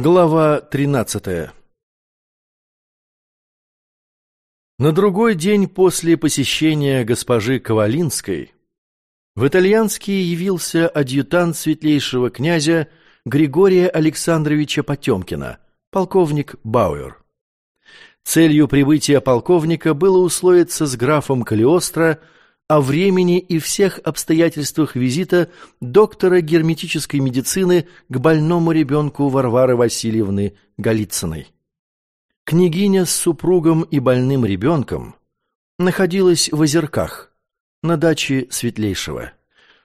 Глава 13 На другой день после посещения госпожи Ковалинской в итальянский явился адъютант светлейшего князя Григория Александровича Потемкина, полковник Бауэр. Целью прибытия полковника было условиться с графом Калиостро о времени и всех обстоятельствах визита доктора герметической медицины к больному ребенку Варвары Васильевны Голицыной. Княгиня с супругом и больным ребенком находилась в Озерках, на даче Светлейшего.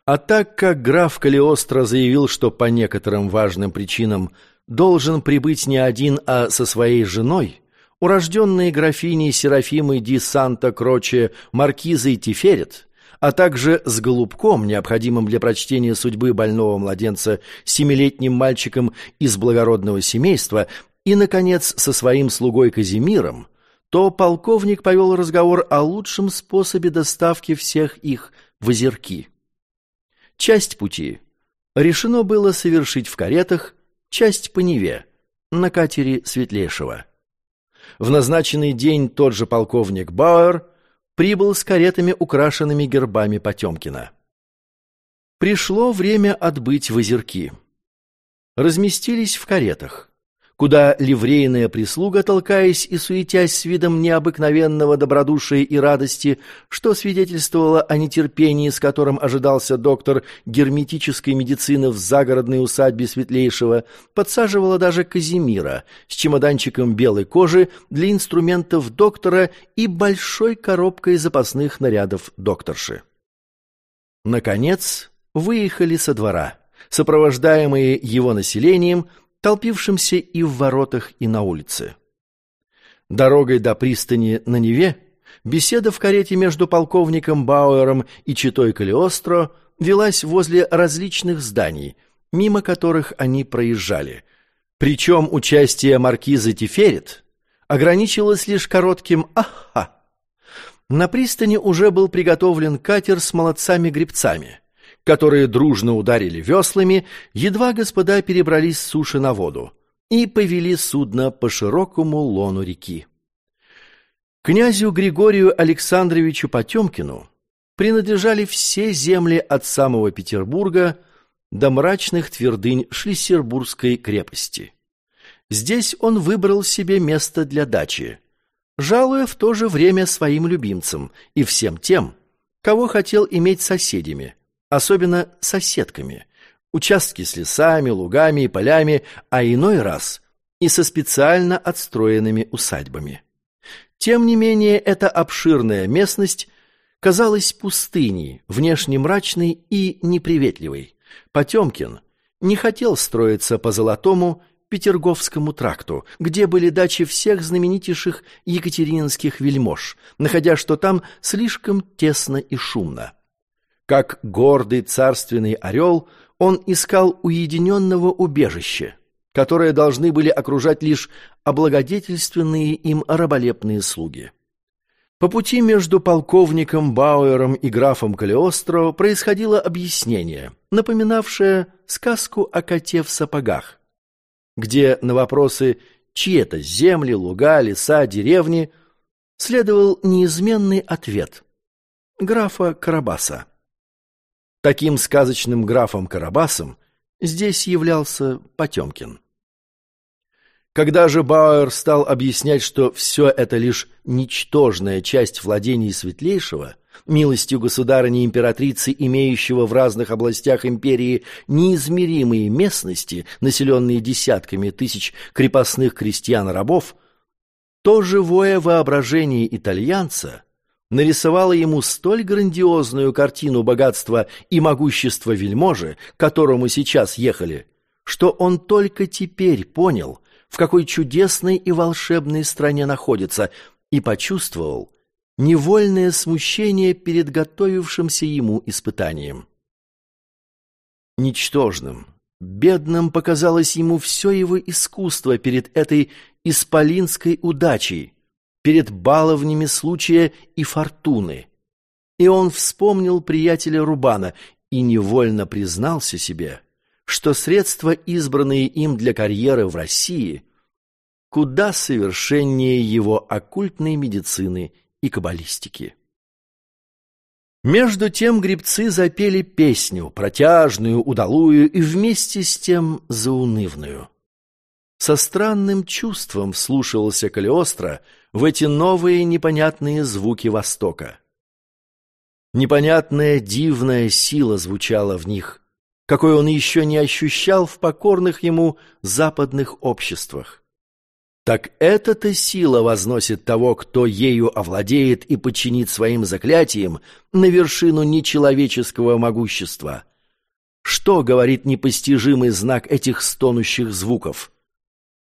А так как граф Калиостро заявил, что по некоторым важным причинам должен прибыть не один, а со своей женой, урожденные графини Серафимой ди Санта-Кроче Маркизой Тиферет, а также с голубком, необходимым для прочтения судьбы больного младенца семилетним мальчиком из благородного семейства, и, наконец, со своим слугой Казимиром, то полковник повел разговор о лучшем способе доставки всех их в озерки. Часть пути решено было совершить в каретах, часть по Неве, на катере Светлейшего. В назначенный день тот же полковник Бауэр прибыл с каретами, украшенными гербами Потемкина. Пришло время отбыть в озерки. Разместились в каретах куда ливрейная прислуга, толкаясь и суетясь с видом необыкновенного добродушия и радости, что свидетельствовало о нетерпении, с которым ожидался доктор герметической медицины в загородной усадьбе Светлейшего, подсаживала даже Казимира с чемоданчиком белой кожи для инструментов доктора и большой коробкой запасных нарядов докторши. Наконец, выехали со двора, сопровождаемые его населением – толпившимся и в воротах, и на улице. Дорогой до пристани на Неве беседа в карете между полковником Бауэром и читой Калиостро велась возле различных зданий, мимо которых они проезжали. Причем участие маркиза Тиферет ограничилось лишь коротким «Аха!». На пристани уже был приготовлен катер с молодцами-гребцами – которые дружно ударили веслами, едва господа перебрались с суши на воду и повели судно по широкому лону реки. Князю Григорию Александровичу Потемкину принадлежали все земли от самого Петербурга до мрачных твердынь Шлиссербургской крепости. Здесь он выбрал себе место для дачи, жалуя в то же время своим любимцам и всем тем, кого хотел иметь соседями – особенно соседками, участки с лесами, лугами и полями, а иной раз и со специально отстроенными усадьбами. Тем не менее, эта обширная местность казалась пустыней, внешне мрачной и неприветливой. Потемкин не хотел строиться по Золотому Петерговскому тракту, где были дачи всех знаменитейших екатерининских вельмож, находя, что там слишком тесно и шумно. Как гордый царственный орел, он искал уединенного убежища, которое должны были окружать лишь облагодетельственные им раболепные слуги. По пути между полковником Бауэром и графом Калиостро происходило объяснение, напоминавшее сказку о коте в сапогах, где на вопросы «чьи это земли, луга, леса, деревни» следовал неизменный ответ – графа Карабаса. Таким сказочным графом Карабасом здесь являлся Потемкин. Когда же Бауэр стал объяснять, что все это лишь ничтожная часть владений Светлейшего, милостью государыни-императрицы, имеющего в разных областях империи неизмеримые местности, населенные десятками тысяч крепостных крестьян-рабов, то живое воображение итальянца нарисовала ему столь грандиозную картину богатства и могущества вельможи, к которому сейчас ехали, что он только теперь понял, в какой чудесной и волшебной стране находится, и почувствовал невольное смущение перед готовившимся ему испытанием. Ничтожным, бедным показалось ему все его искусство перед этой исполинской удачей, перед баловнями случая и фортуны. И он вспомнил приятеля Рубана и невольно признался себе, что средства, избранные им для карьеры в России, куда совершеннее его оккультной медицины и каббалистики. Между тем гребцы запели песню, протяжную, удалую и вместе с тем заунывную. Со странным чувством вслушивался Калиостро в эти новые непонятные звуки Востока. Непонятная дивная сила звучала в них, какой он еще не ощущал в покорных ему западных обществах. Так эта-то сила возносит того, кто ею овладеет и подчинит своим заклятием на вершину нечеловеческого могущества. Что говорит непостижимый знак этих стонущих звуков?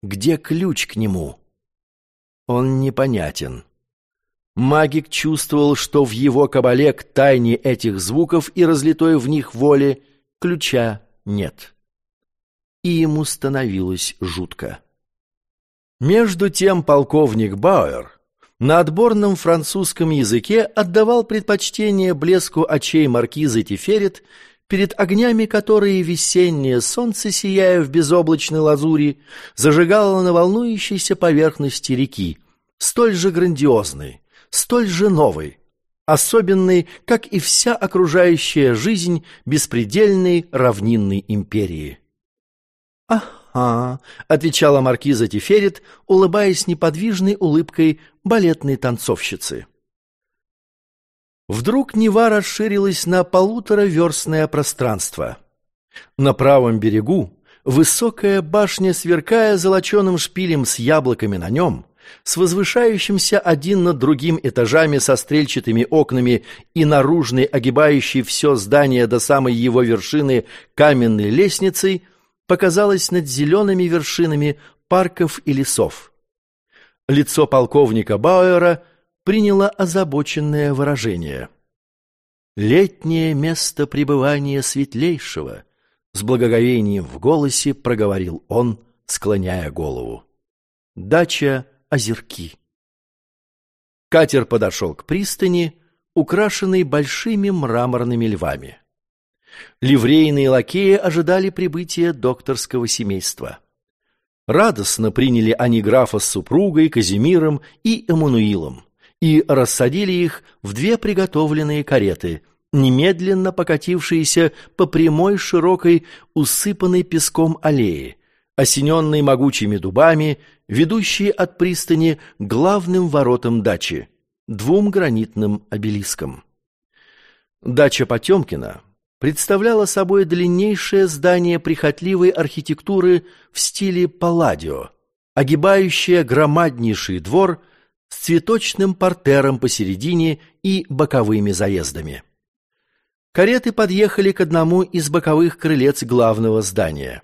Где ключ к нему? Он непонятен. Магик чувствовал, что в его кабале к тайне этих звуков и разлитой в них воле ключа нет. И ему становилось жутко. Между тем полковник Бауэр на отборном французском языке отдавал предпочтение блеску очей маркизы Тиферет перед огнями которые весеннее солнце, сияя в безоблачной лазури, зажигало на волнующейся поверхности реки, столь же грандиозной, столь же новой, особенной, как и вся окружающая жизнь беспредельной равнинной империи. «Ах!» «А, — отвечала маркиза Тиферит, улыбаясь неподвижной улыбкой балетной танцовщицы. Вдруг Нева расширилась на полутораверстное пространство. На правом берегу высокая башня, сверкая золоченым шпилем с яблоками на нем, с возвышающимся один над другим этажами со стрельчатыми окнами и наружной, огибающей все здание до самой его вершины каменной лестницей — показалось над зелеными вершинами парков и лесов. Лицо полковника Бауэра приняло озабоченное выражение. «Летнее место пребывания светлейшего», — с благоговением в голосе проговорил он, склоняя голову. «Дача Озерки». Катер подошел к пристани, украшенной большими мраморными львами. Ливрейные лакеи ожидали прибытия докторского семейства. Радостно приняли они графа с супругой, Казимиром и Эммануилом и рассадили их в две приготовленные кареты, немедленно покатившиеся по прямой широкой, усыпанной песком аллее, осененной могучими дубами, ведущей от пристани главным воротам дачи, двум гранитным обелискам. Дача Потемкина представляло собой длиннейшее здание прихотливой архитектуры в стиле Палладио, огибающее громаднейший двор с цветочным портером посередине и боковыми заездами. Кареты подъехали к одному из боковых крылец главного здания.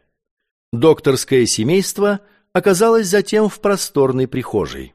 Докторское семейство оказалось затем в просторной прихожей.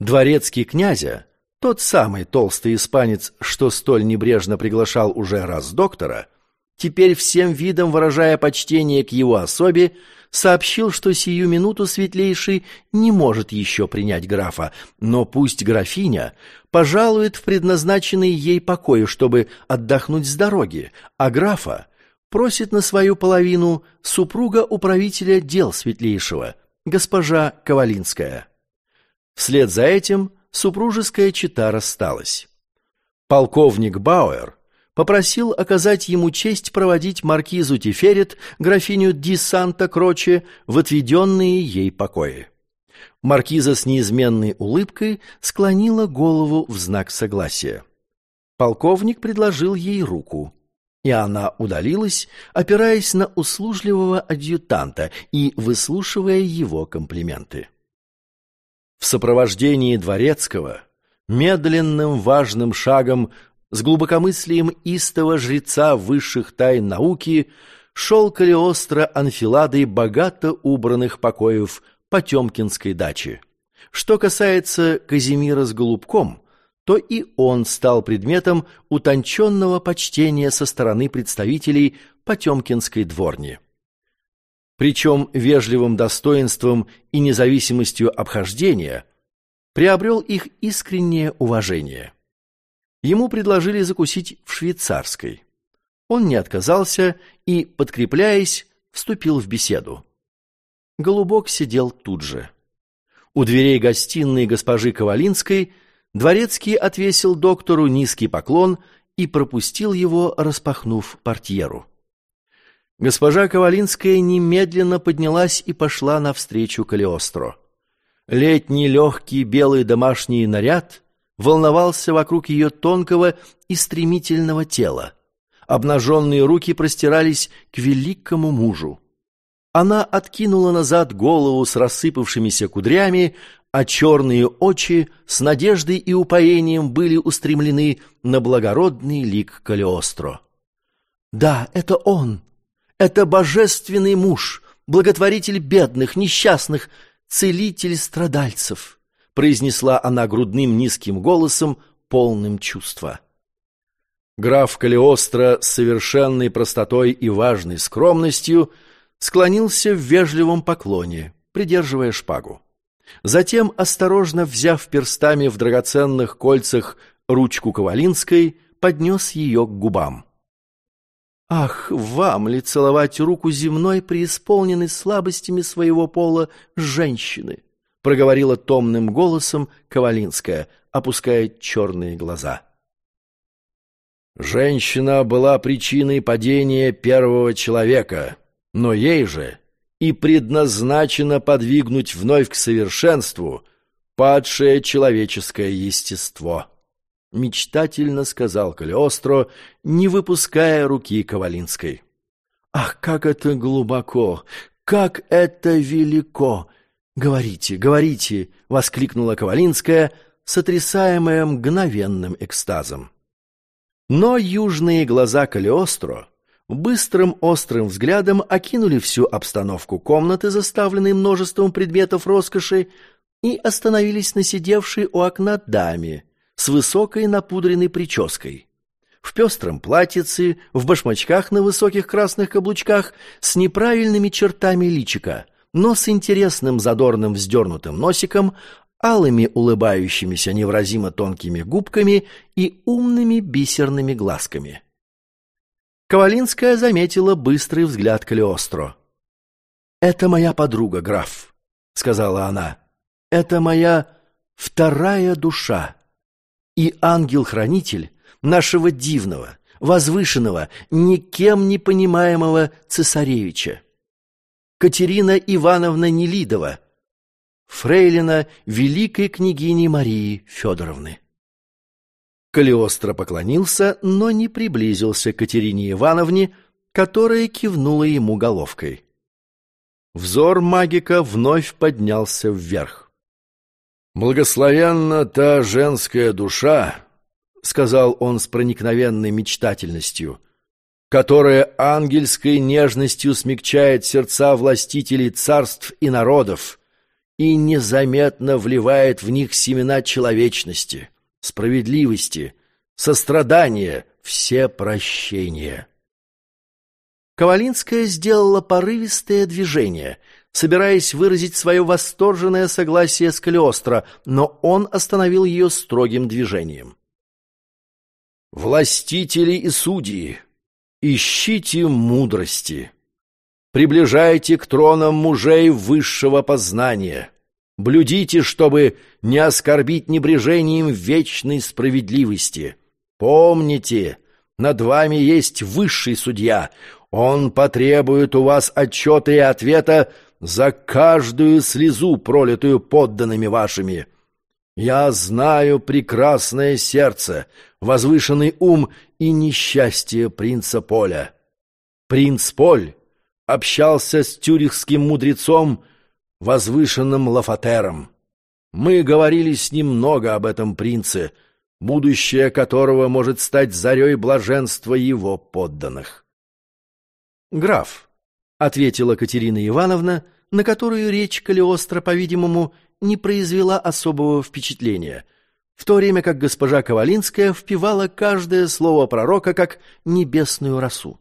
Дворецкий князя тот самый толстый испанец, что столь небрежно приглашал уже раз доктора, теперь всем видом выражая почтение к его особе, сообщил, что сию минуту светлейший не может еще принять графа, но пусть графиня пожалует в предназначенный ей покой, чтобы отдохнуть с дороги, а графа просит на свою половину супруга управителя дел светлейшего, госпожа Ковалинская. Вслед за этим супружеская чета рассталась. Полковник Бауэр попросил оказать ему честь проводить маркизу Тиферет, графиню Ди Санта-Кроче, в отведенные ей покои. Маркиза с неизменной улыбкой склонила голову в знак согласия. Полковник предложил ей руку, и она удалилась, опираясь на услужливого адъютанта и выслушивая его комплименты. В сопровождении дворецкого, медленным важным шагом, с глубокомыслием истого жреца высших тайн науки, шел Калиостро анфиладой богато убранных покоев Потемкинской дачи. Что касается Казимира с Голубком, то и он стал предметом утонченного почтения со стороны представителей Потемкинской дворни причем вежливым достоинством и независимостью обхождения, приобрел их искреннее уважение. Ему предложили закусить в швейцарской. Он не отказался и, подкрепляясь, вступил в беседу. Голубок сидел тут же. У дверей гостиной госпожи Ковалинской дворецкий отвесил доктору низкий поклон и пропустил его, распахнув портьеру. Госпожа Ковалинская немедленно поднялась и пошла навстречу Калиостро. Летний легкий белый домашний наряд волновался вокруг ее тонкого и стремительного тела. Обнаженные руки простирались к великому мужу. Она откинула назад голову с рассыпавшимися кудрями, а черные очи с надеждой и упоением были устремлены на благородный лик Калиостро. «Да, это он! Это божественный муж, благотворитель бедных, несчастных, целитель страдальцев!» Произнесла она грудным низким голосом, полным чувства. Граф Калиостро с совершенной простотой и важной скромностью склонился в вежливом поклоне, придерживая шпагу. Затем, осторожно взяв перстами в драгоценных кольцах ручку Ковалинской, поднес ее к губам. «Ах, вам ли целовать руку земной, преисполненной слабостями своего пола женщины?» Проговорила томным голосом Ковалинская, опуская черные глаза. Женщина была причиной падения первого человека, но ей же и предназначено подвигнуть вновь к совершенству падшее человеческое естество. Мечтательно сказал Калиостро, не выпуская руки Ковалинской. «Ах, как это глубоко! Как это велико! Говорите, говорите!» — воскликнула Ковалинская, сотрясаемая мгновенным экстазом. Но южные глаза Калиостро быстрым острым взглядом окинули всю обстановку комнаты, заставленной множеством предметов роскоши, и остановились на сидевшей у окна даме с высокой напудренной прической. В пестром платьице, в башмачках на высоких красных каблучках, с неправильными чертами личика, но с интересным задорным вздернутым носиком, алыми улыбающимися невразимо тонкими губками и умными бисерными глазками. Ковалинская заметила быстрый взгляд Калиостро. «Это моя подруга, граф», — сказала она. «Это моя вторая душа и ангел-хранитель нашего дивного, возвышенного, никем не понимаемого цесаревича. Катерина Ивановна Нелидова, фрейлина великой княгини Марии Федоровны. Калиостро поклонился, но не приблизился к Катерине Ивановне, которая кивнула ему головкой. Взор магика вновь поднялся вверх. «Благословенна та женская душа», — сказал он с проникновенной мечтательностью, «которая ангельской нежностью смягчает сердца властителей царств и народов, и незаметно вливает в них семена человечности, справедливости, сострадания, все прощения. Ковалинская сделала порывистое движение, собираясь выразить свое восторженное согласие с Калиостро, но он остановил ее строгим движением. «Властители и судьи, ищите мудрости!» приближайте к тронам мужей высшего познания. Блюдите, чтобы не оскорбить небрежением вечной справедливости. Помните, над вами есть высший судья. Он потребует у вас отчета и ответа за каждую слезу, пролитую подданными вашими. Я знаю прекрасное сердце, возвышенный ум и несчастье принца Поля. Принц Поль общался с тюрихским мудрецом, возвышенным Лафатером. Мы говорили с ним много об этом принце, будущее которого может стать зарей блаженства его подданных. «Граф», — ответила Катерина Ивановна, на которую речь Калиостро, по-видимому, не произвела особого впечатления, в то время как госпожа Ковалинская впивала каждое слово пророка как небесную росу.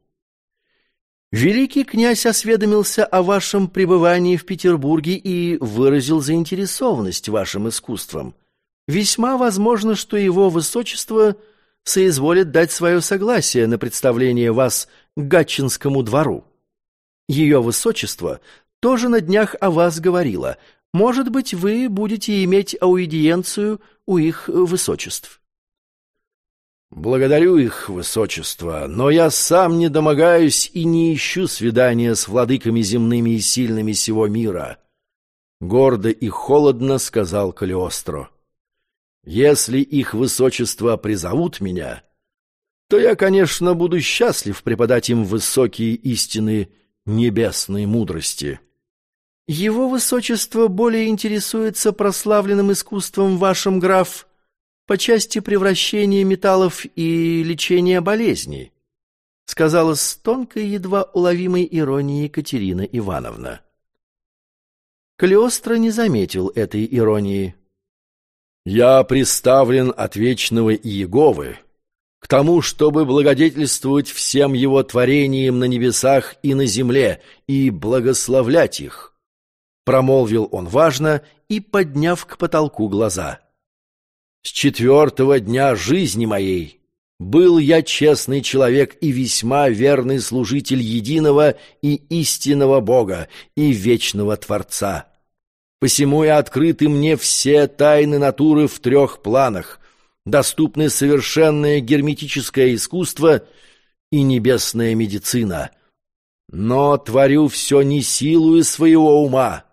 Великий князь осведомился о вашем пребывании в Петербурге и выразил заинтересованность вашим искусством. Весьма возможно, что его высочество соизволит дать свое согласие на представление вас Гатчинскому двору. Ее высочество тоже на днях о вас говорило. Может быть, вы будете иметь аудиенцию у их высочеств. Благодарю их высочество, но я сам не домогаюсь и не ищу свидания с владыками земными и сильными сего мира. Гордо и холодно сказал Калиостро. Если их высочество призовут меня, то я, конечно, буду счастлив преподать им высокие истины небесной мудрости. Его высочество более интересуется прославленным искусством вашим, граф, по части превращения металлов и лечения болезней, сказала с тонкой, едва уловимой иронией Екатерина Ивановна. Калиостро не заметил этой иронии. «Я приставлен от вечного Иеговы к тому, чтобы благодетельствовать всем его творениям на небесах и на земле и благословлять их», промолвил он важно и, подняв к потолку глаза. «С четвертого дня жизни моей был я честный человек и весьма верный служитель единого и истинного Бога и вечного Творца. Посему и открыты мне все тайны натуры в трех планах, доступны совершенное герметическое искусство и небесная медицина. Но творю все не силою своего ума,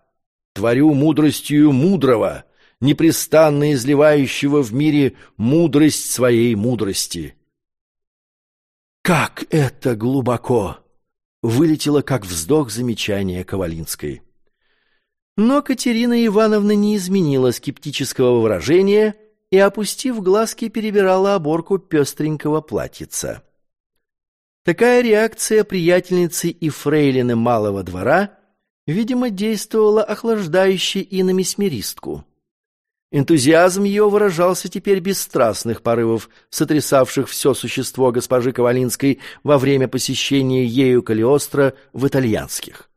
творю мудростью мудрого, непрестанно изливающего в мире мудрость своей мудрости. «Как это глубоко!» — вылетело как вздох замечания Ковалинской. Но Катерина Ивановна не изменила скептического выражения и, опустив глазки, перебирала оборку пестренького платьица. Такая реакция приятельницы и фрейлины малого двора, видимо, действовала охлаждающе и на месмеристку. Энтузиазм ее выражался теперь без страстных порывов, сотрясавших все существо госпожи Ковалинской во время посещения ею Калиостро в итальянских.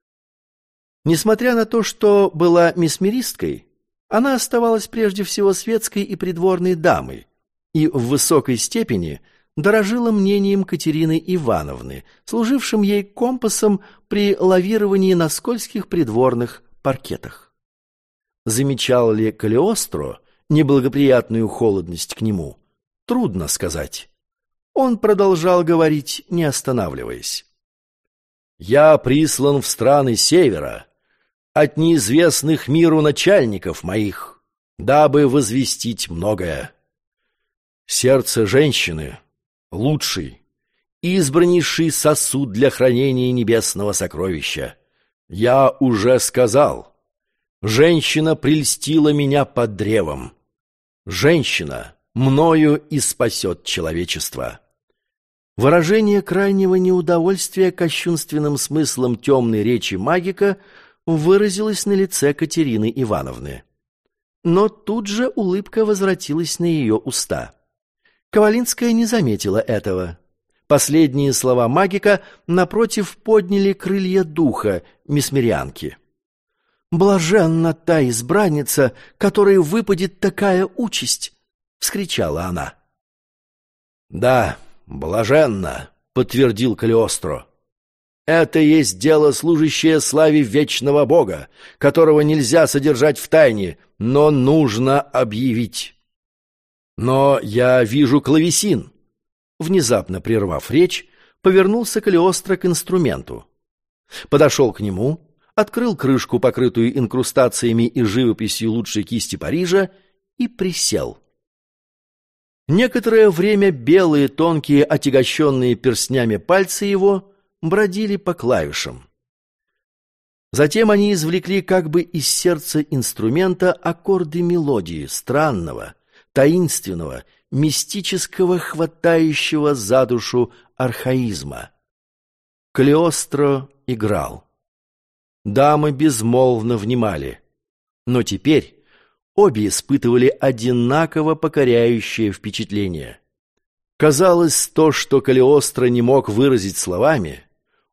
Несмотря на то, что была месмеристкой, она оставалась прежде всего светской и придворной дамой и в высокой степени дорожила мнением Катерины Ивановны, служившим ей компасом при лавировании на скользких придворных паркетах. Замечал ли Калиостро неблагоприятную холодность к нему? Трудно сказать. Он продолжал говорить, не останавливаясь. «Я прислан в страны севера от неизвестных миру начальников моих, дабы возвестить многое. Сердце женщины — лучший, избраннейший сосуд для хранения небесного сокровища. Я уже сказал — Женщина прельстила меня под древом. Женщина мною и спасет человечество. Выражение крайнего неудовольствия кощунственным смыслом темной речи магика выразилось на лице Катерины Ивановны. Но тут же улыбка возвратилась на ее уста. Ковалинская не заметила этого. Последние слова магика, напротив, подняли крылья духа месмерянки. «Блаженна та избранница, которой выпадет такая участь!» — вскричала она. «Да, блаженна!» — подтвердил Калиостро. «Это есть дело, служащее славе вечного Бога, которого нельзя содержать в тайне, но нужно объявить». «Но я вижу клавесин!» Внезапно прервав речь, повернулся Калиостро к инструменту. Подошел к нему, открыл крышку, покрытую инкрустациями и живописью лучшей кисти Парижа, и присел. Некоторое время белые, тонкие, отягощенные перстнями пальцы его бродили по клавишам. Затем они извлекли как бы из сердца инструмента аккорды мелодии, странного, таинственного, мистического, хватающего за душу архаизма. Калиостро играл. Дамы безмолвно внимали. Но теперь обе испытывали одинаково покоряющее впечатление. Казалось, то, что Калиостро не мог выразить словами,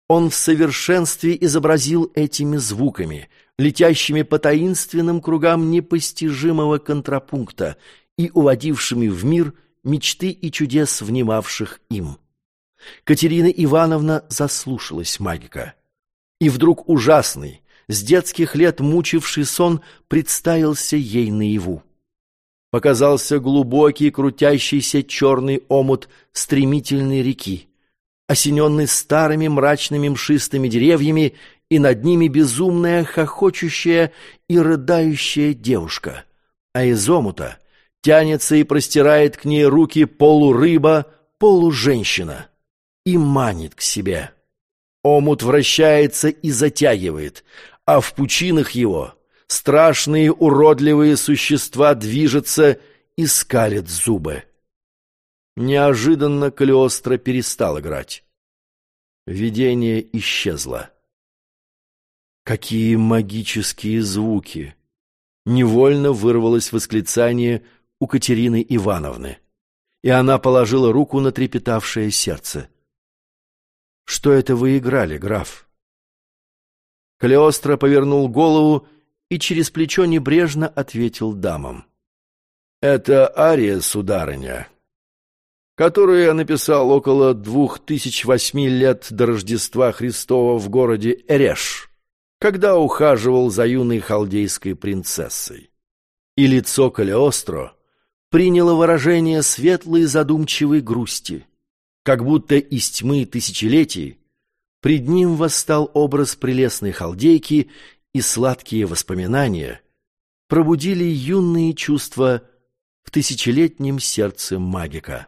он в совершенстве изобразил этими звуками, летящими по таинственным кругам непостижимого контрапункта и уводившими в мир мечты и чудес, внимавших им. Катерина Ивановна заслушалась магика. И вдруг ужасный, с детских лет мучивший сон, представился ей наяву. Показался глубокий, крутящийся черный омут стремительной реки, осененный старыми мрачными мшистыми деревьями, и над ними безумная, хохочущая и рыдающая девушка. А из омута тянется и простирает к ней руки полурыба, полуженщина и манит к себе. Омут вращается и затягивает, а в пучинах его страшные уродливые существа движутся и скалят зубы. Неожиданно Калиостро перестал играть. Видение исчезло. Какие магические звуки! Невольно вырвалось восклицание у Катерины Ивановны, и она положила руку на трепетавшее сердце. «Что это вы играли, граф?» Калиостро повернул голову и через плечо небрежно ответил дамам. «Это ария, сударыня, которую я написал около двух тысяч восьми лет до Рождества Христова в городе Эреш, когда ухаживал за юной халдейской принцессой. И лицо Калиостро приняло выражение светлой задумчивой грусти, как будто из тьмы тысячелетий пред ним восстал образ прелестной халдейки и сладкие воспоминания пробудили юные чувства в тысячелетнем сердце магика.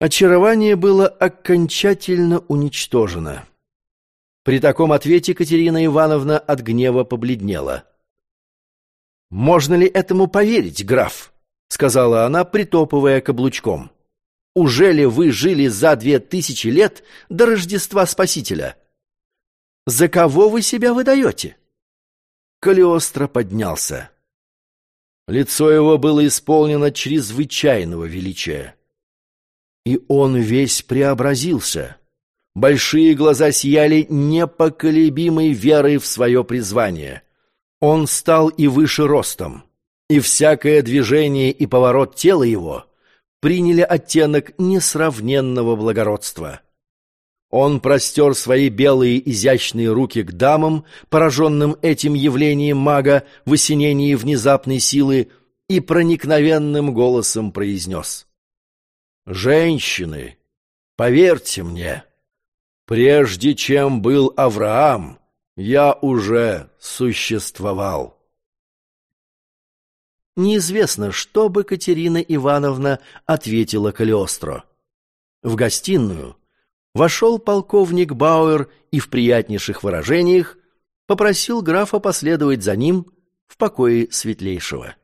Очарование было окончательно уничтожено. При таком ответе Катерина Ивановна от гнева побледнела. «Можно ли этому поверить, граф?» — сказала она, притопывая каблучком. «Уже ли вы жили за две тысячи лет до Рождества Спасителя?» За кого вы себя выдаете?» Калиостро поднялся. Лицо его было исполнено чрезвычайного величия. И он весь преобразился. Большие глаза сияли непоколебимой верой в свое призвание. Он стал и выше ростом, и всякое движение и поворот тела его приняли оттенок несравненного благородства. Он простер свои белые изящные руки к дамам, пораженным этим явлением мага в осенении внезапной силы, и проникновенным голосом произнес. «Женщины, поверьте мне, прежде чем был Авраам, я уже существовал». Неизвестно, что бы Катерина Ивановна ответила Калиостро. В гостиную вошел полковник Бауэр и в приятнейших выражениях попросил графа последовать за ним в покое светлейшего.